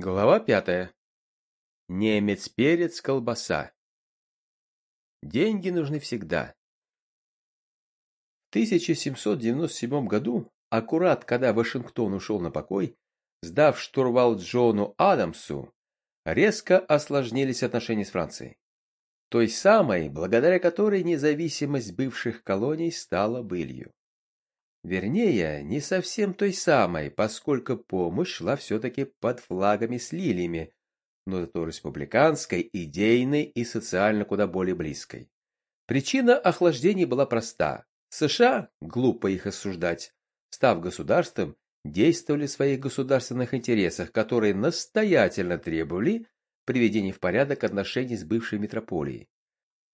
Глава пятая. Немец-перец-колбаса. Деньги нужны всегда. В 1797 году, аккурат когда Вашингтон ушел на покой, сдав штурвал Джону Адамсу, резко осложнились отношения с Францией. Той самой, благодаря которой независимость бывших колоний стала былью. Вернее, не совсем той самой, поскольку помощь шла все-таки под флагами с лилиями, но зато республиканской, идейной и социально куда более близкой. Причина охлаждения была проста. США, глупо их осуждать, став государством, действовали в своих государственных интересах, которые настоятельно требовали приведения в порядок отношений с бывшей метрополией,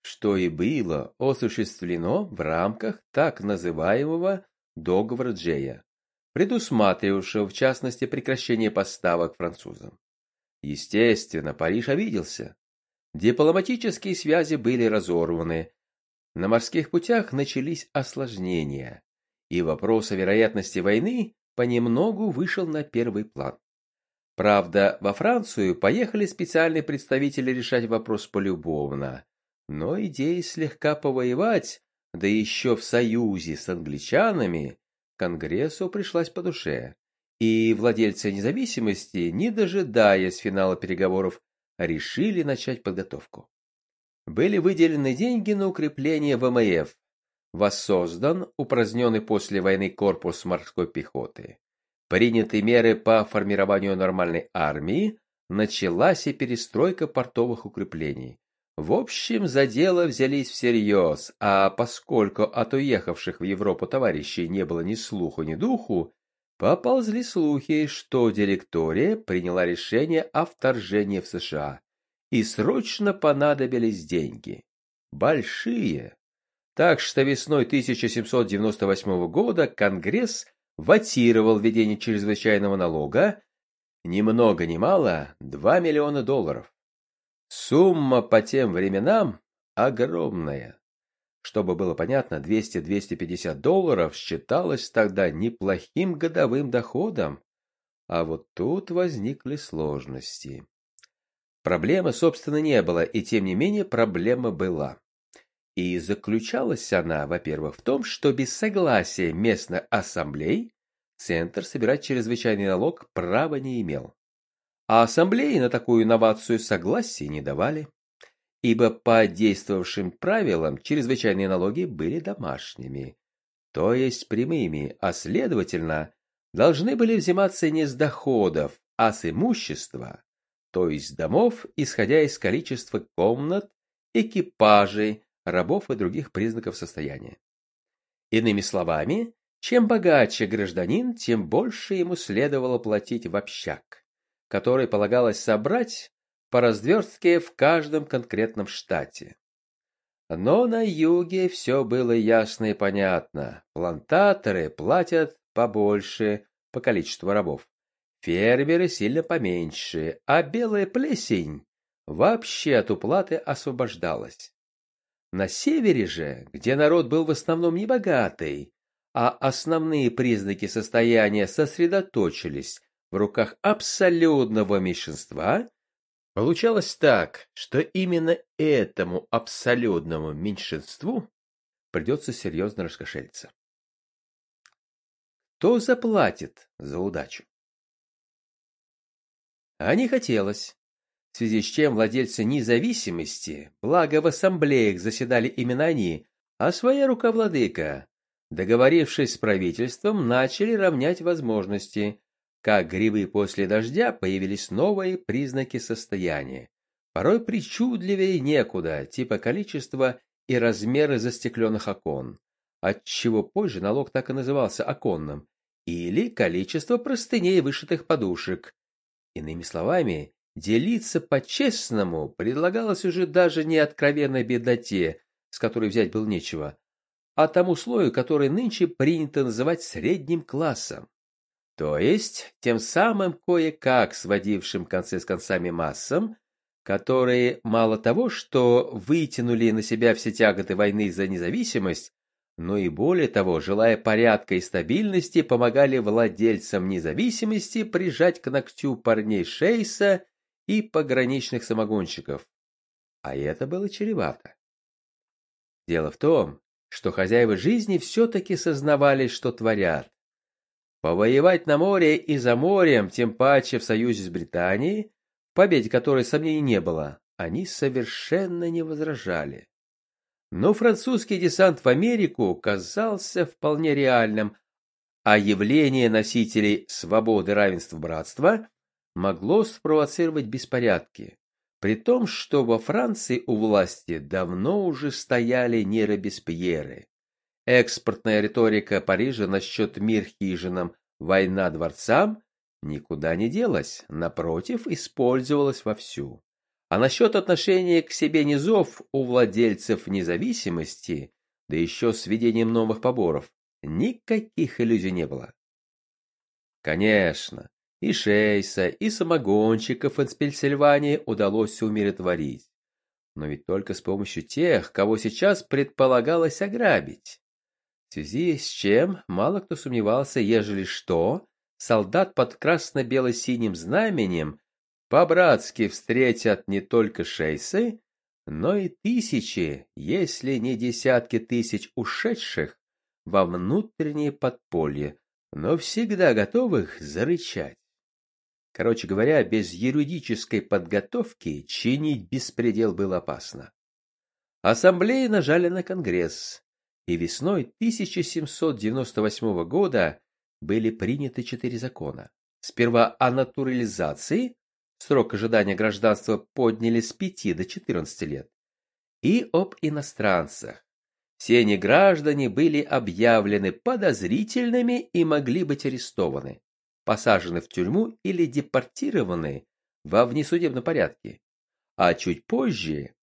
что и было осуществлено в рамках так называемого договора Джея, предусматривавшего в частности прекращение поставок французам. Естественно, Париж обиделся. Дипломатические связи были разорваны, на морских путях начались осложнения, и вопрос о вероятности войны понемногу вышел на первый план. Правда, во Францию поехали специальные представители решать вопрос полюбовно, но идея слегка повоевать да еще в союзе с англичанами, Конгрессу пришлась по душе, и владельцы независимости, не дожидаясь финала переговоров, решили начать подготовку. Были выделены деньги на укрепление ВМФ, воссоздан упраздненный после войны корпус морской пехоты. Приняты меры по формированию нормальной армии, началась и перестройка портовых укреплений. В общем, за дело взялись всерьез, а поскольку от уехавших в Европу товарищей не было ни слуху, ни духу, поползли слухи, что директория приняла решение о вторжении в США, и срочно понадобились деньги. Большие. Так что весной 1798 года Конгресс ватировал введение чрезвычайного налога, ни много ни мало, 2 миллиона долларов. Сумма по тем временам огромная. Чтобы было понятно, 200-250 долларов считалось тогда неплохим годовым доходом. А вот тут возникли сложности. Проблемы, собственно, не было, и тем не менее проблема была. И заключалась она, во-первых, в том, что без согласия местной ассамблей Центр собирать чрезвычайный налог права не имел а ассамблеи на такую инновацию согласия не давали, ибо по действовавшим правилам чрезвычайные налоги были домашними, то есть прямыми, а следовательно, должны были взиматься не с доходов, а с имущества, то есть домов, исходя из количества комнат, экипажей, рабов и других признаков состояния. Иными словами, чем богаче гражданин, тем больше ему следовало платить в общак который полагалось собрать по разверстке в каждом конкретном штате. Но на юге все было ясно и понятно. Плантаторы платят побольше по количеству рабов. Фермеры сильно поменьше, а белая плесень вообще от уплаты освобождалась. На севере же, где народ был в основном небогатый, а основные признаки состояния сосредоточились в руках абсолютного меньшинства, получалось так, что именно этому абсолютному меньшинству придется серьезно раскошелиться. Кто заплатит за удачу? А не хотелось, в связи с чем владельцы независимости, благо в ассамблеях заседали именно они, а своя руковладыка, договорившись с правительством, начали равнять возможности, как грибы после дождя появились новые признаки состояния, порой причудливее некуда, типа количества и размеры застекленных окон, отчего позже налог так и назывался оконным, или количество простыней вышитых подушек. Иными словами, делиться по-честному предлагалось уже даже не откровенной бедноте, с которой взять было нечего, а тому слою, который нынче принято называть средним классом. То есть, тем самым кое-как сводившим концы с концами массам, которые мало того, что вытянули на себя все тяготы войны за независимость, но и более того, желая порядка и стабильности, помогали владельцам независимости прижать к ногтю парней Шейса и пограничных самогонщиков. А это было чревато. Дело в том, что хозяева жизни все-таки сознавали, что творят. Повоевать на море и за морем, тем паче в союзе с Британией, в победе которой сомнений не было, они совершенно не возражали. Но французский десант в Америку казался вполне реальным, а явление носителей свободы, равенства, братства могло спровоцировать беспорядки, при том, что во Франции у власти давно уже стояли не Робеспьеры. Экспортная риторика Парижа насчет мир хижинам, война дворцам никуда не делась, напротив, использовалась вовсю. А насчет отношения к себе низов у владельцев независимости, да еще с введением новых поборов, никаких иллюзий не было. Конечно, и Шейса, и самогонщиков из Пенсильвании удалось умиротворить. Но ведь только с помощью тех, кого сейчас предполагалось ограбить. В связи с чем мало кто сомневался, ежели что, солдат под красно-бело-синим знаменем по-братски встретят не только шейсы, но и тысячи, если не десятки тысяч ушедших во внутреннее подполье, но всегда готовых зарычать. Короче говоря, без юридической подготовки чинить беспредел было опасно. Ассамблеи нажали на Конгресс, и весной 1798 года были приняты четыре закона. Сперва о натурализации, срок ожидания гражданства подняли с 5 до 14 лет, и об иностранцах. Все неграждане были объявлены подозрительными и могли быть арестованы, посажены в тюрьму или депортированы во внесудебном порядке. А чуть позже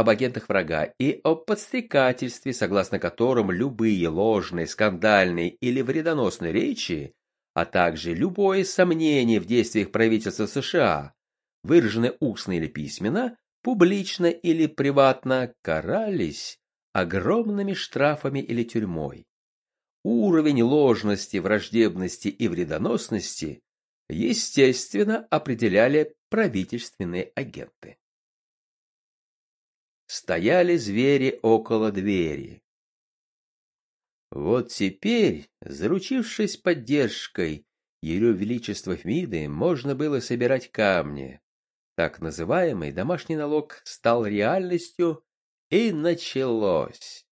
об агентах врага и о подстрекательстве, согласно которым любые ложные, скандальные или вредоносные речи а также любое сомнение в действиях правительства США, выраженное устно или письменно, публично или приватно, карались огромными штрафами или тюрьмой. Уровень ложности, враждебности и вредоносности, естественно, определяли правительственные агенты. Стояли звери около двери, вот теперь, заручившись поддержкой Ее Величества Фмиды, можно было собирать камни. Так называемый домашний налог стал реальностью, и началось.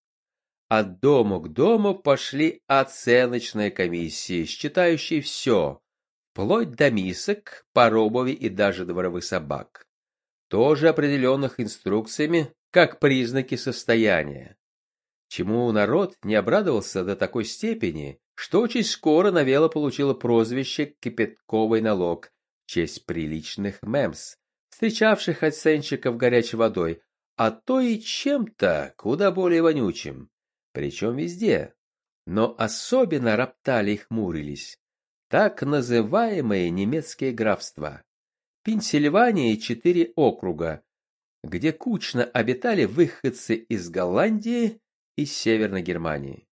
От дома к дому пошли оценочные комиссии, считающие все, вплоть до мисок, поробови и даже дворовых собак, тоже определенных инструкциями, как признаки состояния чему народ не обрадовался до такой степени, что очень скоро новелла получила прозвище «Кипятковый налог» в честь приличных мемс, встречавших оценщиков горячей водой, а то и чем-то куда более вонючим, причем везде. Но особенно роптали и хмурились так называемые немецкие графства. Пенсильвания четыре округа, где кучно обитали выходцы из Голландии, из Северной Германии.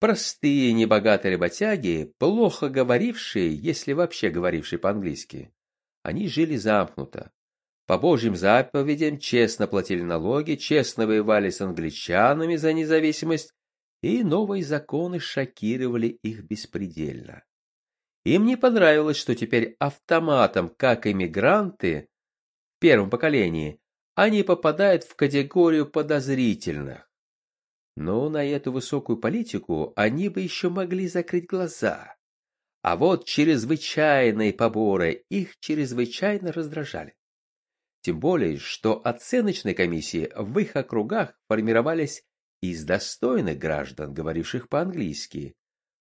Простые небогатые работяги, плохо говорившие, если вообще говорившие по-английски, они жили замкнуто. По божьим заповедям честно платили налоги, честно воевали с англичанами за независимость, и новые законы шокировали их беспредельно. Им не понравилось, что теперь автоматом, как иммигранты в первом поколении, они попадают в категорию подозрительных. Но на эту высокую политику они бы еще могли закрыть глаза. А вот чрезвычайные поборы их чрезвычайно раздражали. Тем более, что оценочные комиссии в их округах формировались из достойных граждан, говоривших по-английски,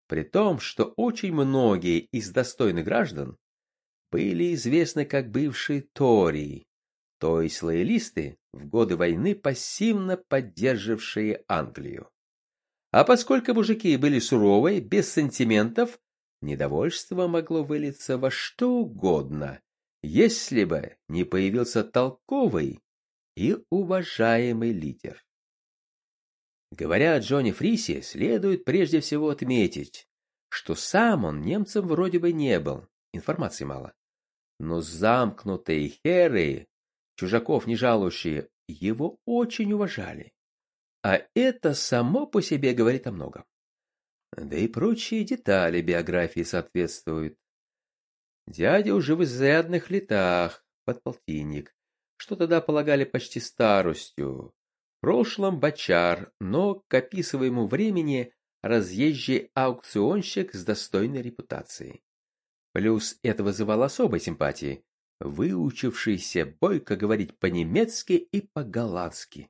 при том, что очень многие из достойных граждан были известны как бывшие Тори, то есть лоялисты, в годы войны пассивно поддерживавшие Англию. А поскольку мужики были суровые, без сантиментов, недовольство могло вылиться во что угодно, если бы не появился толковый и уважаемый лидер. Говоря о Джоне Фрисе, следует прежде всего отметить, что сам он немцем вроде бы не был, информации мало. Но замкнутые херы, чужаков не жалующие, его очень уважали. А это само по себе говорит о многом. Да и прочие детали биографии соответствуют. Дядя уже в изрядных летах, подполтинник, что тогда полагали почти старостью. В прошлом бочар, но к описываемому времени разъезжий аукционщик с достойной репутацией. Плюс это вызывало особой симпатии, выучившийся бойко говорить по-немецки и по-голландски.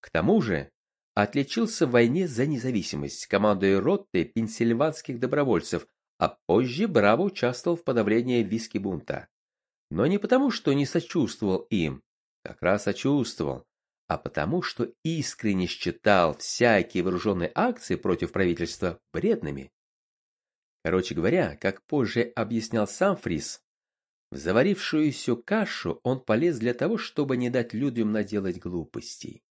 К тому же отличился в войне за независимость, командуя роты пенсильванских добровольцев, а позже браво участвовал в подавлении виски-бунта. Но не потому, что не сочувствовал им, как раз сочувствовал, а потому, что искренне считал всякие вооруженные акции против правительства вредными. Короче говоря, как позже объяснял сам Фрис, в заварившуюся кашу он полез для того, чтобы не дать людям наделать глупостей,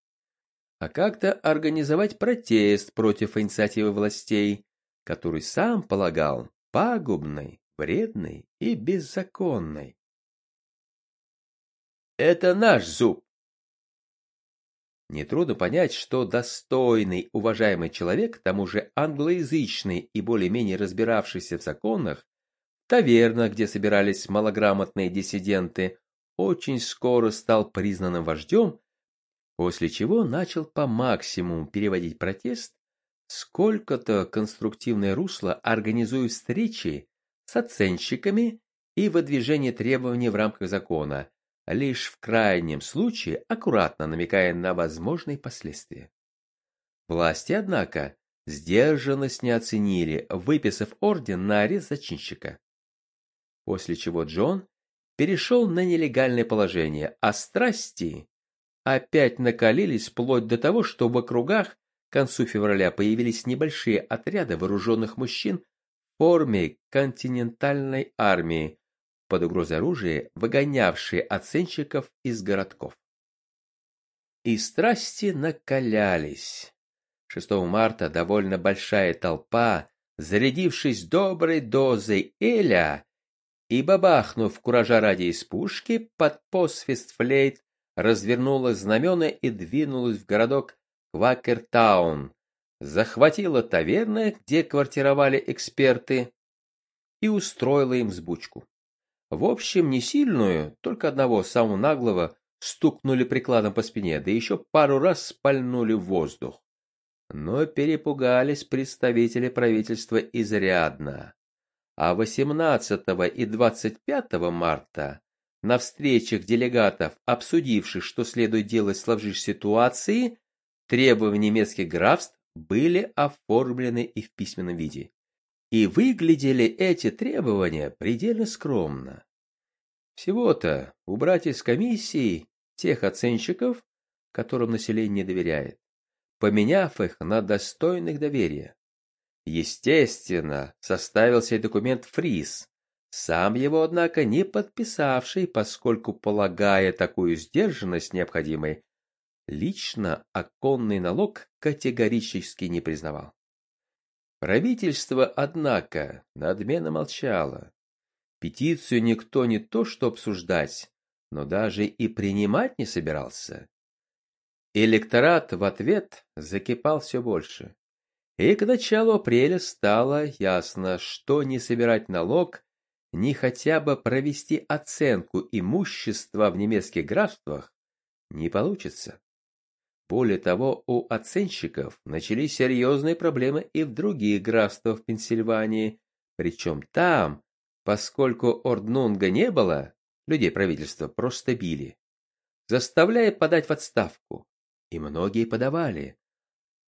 а как-то организовать протест против инициативы властей, который сам полагал пагубной, вредной и беззаконной. «Это наш зуб!» Нетрудно понять, что достойный, уважаемый человек, к тому же англоязычный и более-менее разбиравшийся в законах, таверна, где собирались малограмотные диссиденты, очень скоро стал признанным вождем, после чего начал по максимуму переводить протест, сколько-то конструктивное русло организуя встречи с оценщиками и выдвижение требований в рамках закона, лишь в крайнем случае аккуратно намекая на возможные последствия. Власти, однако, сдержанность не оценили, выписав орден на арест зачинщика. После чего Джон перешел на нелегальное положение, а страсти опять накалились вплоть до того, что в округах к концу февраля появились небольшие отряды вооруженных мужчин в форме континентальной армии, под угрозой оружия, выгонявшие оценщиков из городков. И страсти накалялись. 6 марта довольно большая толпа, зарядившись доброй дозой эля и бабахнув куража ради из пушки, под посвист флейт развернула знамена и двинулась в городок Квакертаун, захватила таверны, где квартировали эксперты, и устроила им взбучку. В общем, не сильную, только одного самого наглого стукнули прикладом по спине, да еще пару раз спальнули в воздух. Но перепугались представители правительства изрядно. А 18 и 25 марта на встречах делегатов, обсудивших, что следует делать в сложившейся ситуации, требования немецких графств были оформлены и в письменном виде. И выглядели эти требования предельно скромно. Всего-то убрать из комиссии тех оценщиков, которым население доверяет, поменяв их на достойных доверия. Естественно, составился и документ Фриз, сам его, однако, не подписавший, поскольку, полагая такую сдержанность необходимой, лично оконный налог категорически не признавал. Правительство, однако, надменно молчало. Петицию никто не то что обсуждать, но даже и принимать не собирался. Электорат в ответ закипал все больше. И к началу апреля стало ясно, что не собирать налог, ни хотя бы провести оценку имущества в немецких графствах не получится. Более того, у оценщиков начались серьезные проблемы и в других графствах Пенсильвании, причем там, поскольку Орднунга не было, людей правительства просто били, заставляя подать в отставку, и многие подавали.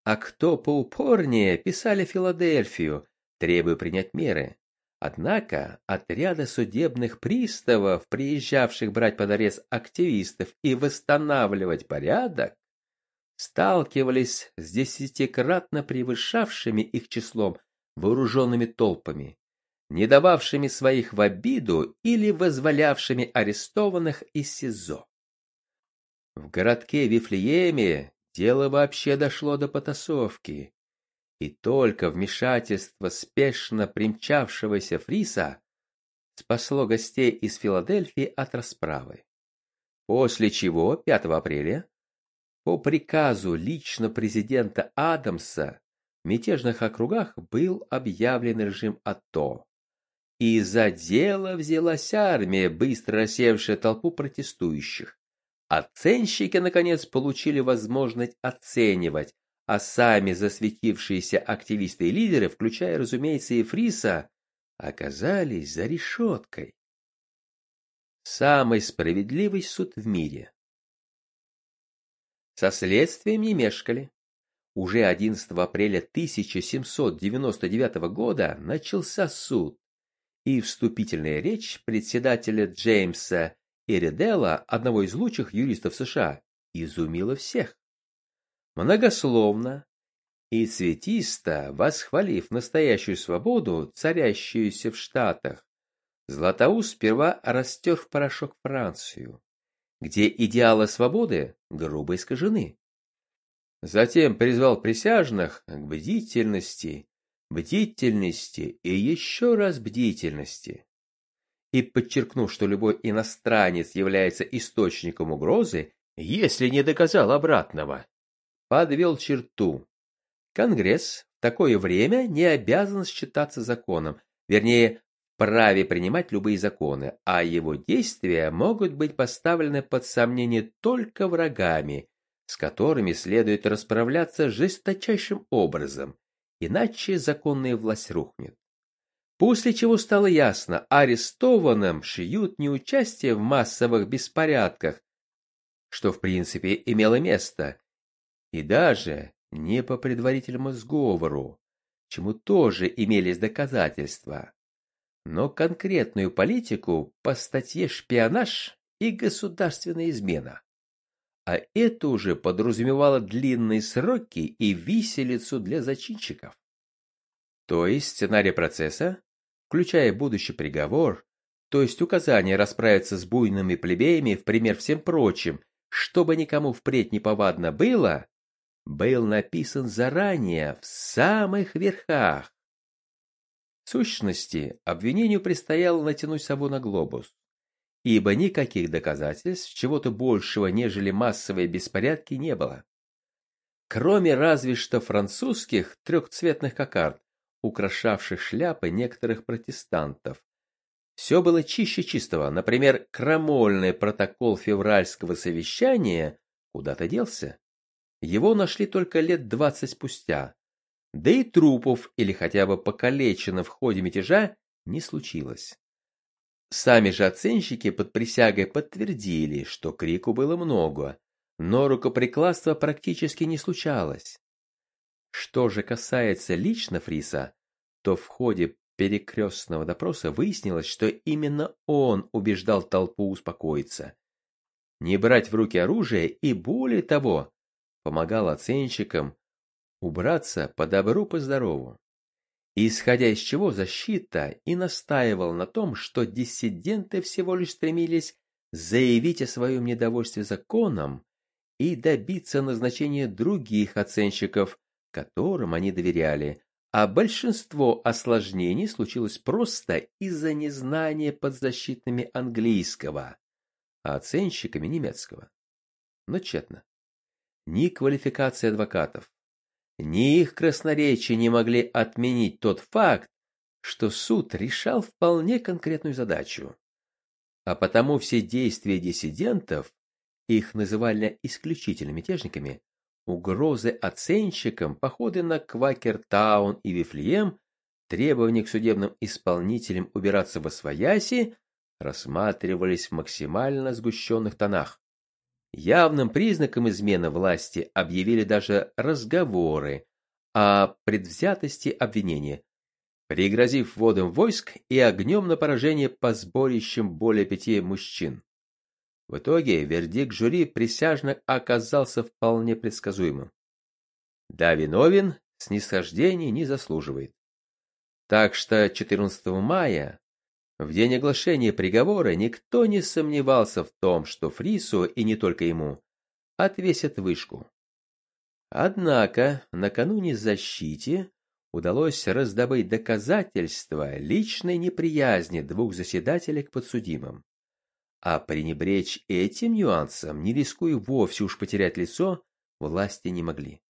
А кто поупорнее, писали Филадельфию, требуя принять меры. Однако отряды судебных приставов, приезжавших брать под арест активистов и восстанавливать порядок, сталкивались с десятикратно превышавшими их числом вооруженными толпами, не дававшими своих в обиду или вызволявшими арестованных из СИЗО. В городке Вифлееме дело вообще дошло до потасовки. И только вмешательство спешно примчавшегося Фриса спасло гостей из Филадельфии от расправы. После чего 5 апреля по приказу лично президента Адамса в мятежных округах был объявлен режим АТО. И за дело взялась армия, быстро рассеявшая толпу протестующих. Оценщики, наконец, получили возможность оценивать, а сами засветившиеся активисты и лидеры, включая, разумеется, и Фриса, оказались за решеткой. Самый справедливый суд в мире. Со следствием не мешкали. Уже 11 апреля 1799 года начался суд, и вступительная речь председателя Джеймса Эриделла, одного из лучших юристов США, изумила всех. Многословно и цветисто восхвалив настоящую свободу, царящуюся в Штатах, Златоуст сперва растер в порошок Францию, где идеалы свободы грубо искажены. Затем призвал присяжных к бдительности, бдительности и еще раз бдительности. И подчеркнув, что любой иностранец является источником угрозы, если не доказал обратного, подвел черту. Конгресс в такое время не обязан считаться законом, вернее, праве принимать любые законы, а его действия могут быть поставлены под сомнение только врагами, с которыми следует расправляться жесточайшим образом, иначе законная власть рухнет. После чего стало ясно, арестованным шьют не участие в массовых беспорядках, что в принципе имело место, и даже не по предварительному сговору, чему тоже имелись доказательства, но конкретную политику по статье «Шпионаж» и «Государственная измена». А это уже подразумевало длинные сроки и виселицу для зачинщиков. То есть сценарий процесса, включая будущий приговор, то есть указание расправиться с буйными плебеями в пример всем прочим, чтобы никому впредь не повадно было, был написан заранее в самых верхах. В сущности, обвинению предстояло натянуть сову на глобус, ибо никаких доказательств чего-то большего, нежели массовые беспорядки, не было. Кроме разве что французских трехцветных кокард, украшавших шляпы некоторых протестантов. Все было чище чистого, например, крамольный протокол февральского совещания куда-то делся. Его нашли только лет двадцать спустя, да и трупов или хотя бы покалечено в ходе мятежа не случилось. Сами же оценщики под присягой подтвердили, что крику было много, но рукоприкладства практически не случалось. Что же касается лично Фриса, то в ходе перекрестного допроса выяснилось, что именно он убеждал толпу успокоиться, не брать в руки оружие и, более того, помогал оценщикам убраться по добру, по здорову. Исходя из чего защита и настаивал на том, что диссиденты всего лишь стремились заявить о своем недовольстве законом и добиться назначения других оценщиков, которым они доверяли, а большинство осложнений случилось просто из-за незнания подзащитными английского, а оценщиками немецкого. Но тщетно. Ни квалификация адвокатов, ни их красноречие не могли отменить тот факт, что суд решал вполне конкретную задачу. А потому все действия диссидентов, их называли исключительно мятежниками, угрозы оценщикам, походы на Квакертаун и Вифлеем, требования к судебным исполнителям убираться во свояси рассматривались в максимально сгущенных тонах. Явным признаком измены власти объявили даже разговоры о предвзятости обвинения, пригрозив вводом войск и огнем на поражение по сборищам более пяти мужчин. В итоге вердикт жюри присяжных оказался вполне предсказуемым. Да, виновен, снисхождения не заслуживает. Так что 14 мая в день оглашения приговора никто не сомневался в том, что Фрису, и не только ему, отвесят вышку. Однако накануне защите удалось раздобыть доказательства личной неприязни двух заседателей к подсудимым. А пренебречь этим нюансом, не рискуя вовсе уж потерять лицо, власти не могли.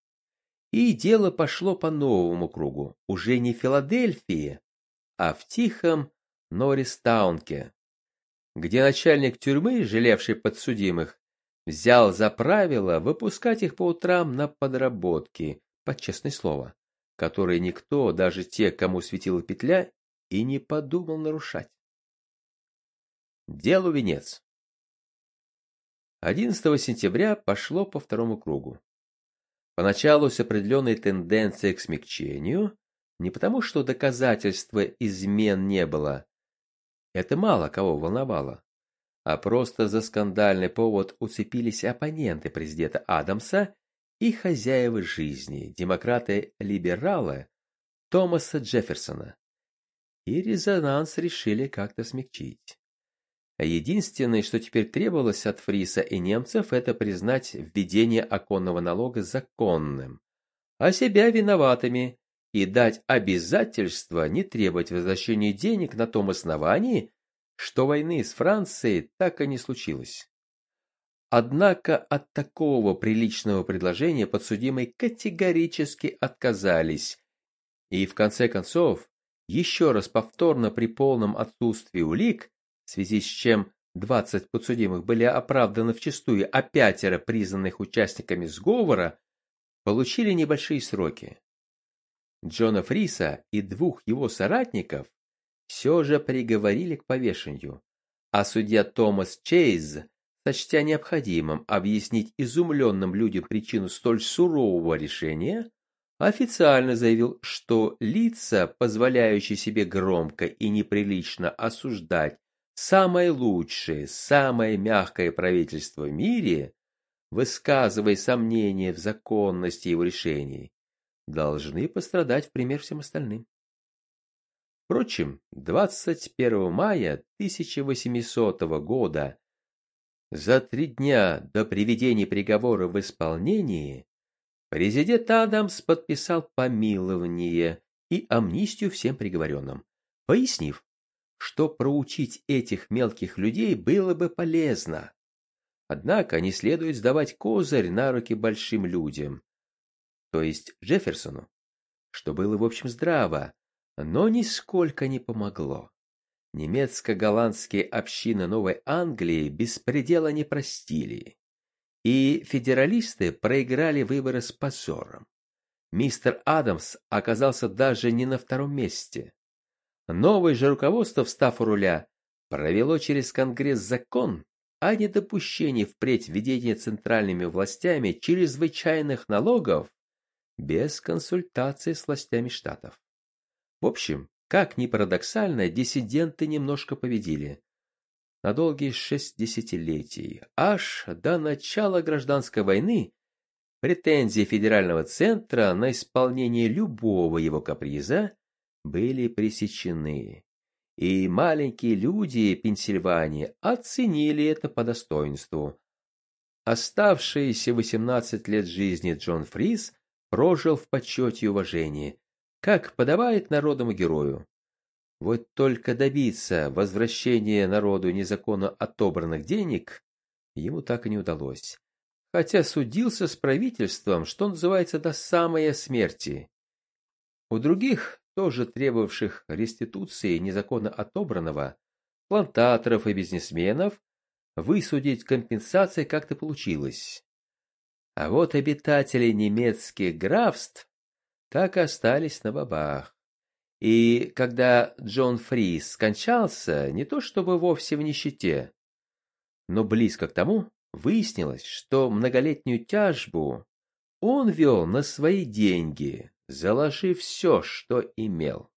И дело пошло по новому кругу, уже не в Филадельфии, а в тихом Норристаунке, где начальник тюрьмы, жалевший подсудимых, взял за правило выпускать их по утрам на подработки, под честное слово, которые никто, даже те, кому светила петля, и не подумал нарушать. Делу венец. 11 сентября пошло по второму кругу. Поначалу с определенной тенденцией к смягчению, не потому что доказательства измен не было, это мало кого волновало, а просто за скандальный повод уцепились оппоненты президента Адамса и хозяева жизни, демократы-либералы Томаса Джефферсона. И резонанс решили как-то смягчить. Единственное, что теперь требовалось от Фриса и немцев, это признать введение оконного налога законным, а себя виноватыми и дать обязательство не требовать возвращения денег на том основании, что войны с Францией так и не случилось. Однако от такого приличного предложения подсудимые категорически отказались, и в конце концов, еще раз повторно при полном отсутствии улик, в связи с чем 20 подсудимых были оправданы вчистую, а пятеро, признанных участниками сговора, получили небольшие сроки. Джона Фриса и двух его соратников все же приговорили к повешению, а судья Томас Чейз, сочтя необходимым объяснить изумленным людям причину столь сурового решения, официально заявил, что лица, позволяющие себе громко и неприлично осуждать самое лучшее, самое мягкое правительство в мире, высказывая сомнения в законности его решений, должны пострадать в пример всем остальным. Впрочем, 21 мая 1800 года, за три дня до приведения приговора в исполнение, президент Адамс подписал помилование и амнистию всем приговоренным, пояснив, что проучить этих мелких людей было бы полезно. Однако не следует сдавать козырь на руки большим людям, то есть Джефферсону, что было в общем здраво, но нисколько не помогло. Немецко-голландские общины Новой Англии беспредела не простили, и федералисты проиграли выборы с позором. Мистер Адамс оказался даже не на втором месте. Новое же руководство, встав у руля, провело через Конгресс закон о недопущении впредь введения центральными властями чрезвычайных налогов без консультации с властями штатов. В общем, как ни парадоксально, диссиденты немножко победили. На долгие шесть десятилетий, аж до начала гражданской войны, претензии федерального центра на исполнение любого его каприза были пресечены. И маленькие люди Пенсильвании оценили это по достоинству. Оставшиеся 18 лет жизни Джон Фрис прожил в почете и уважении, как подавает народному герою. Вот только добиться возвращения народу незаконно отобранных денег ему так и не удалось. Хотя судился с правительством, что называется, до самой смерти. У других, тоже требовавших реституции незаконно отобранного, плантаторов и бизнесменов, высудить компенсации как-то получилось. А вот обитатели немецких графств так и остались на бабах. И когда Джон Фрис скончался, не то чтобы вовсе в нищете, но близко к тому, выяснилось, что многолетнюю тяжбу он вел на свои деньги, заложив все, что имел.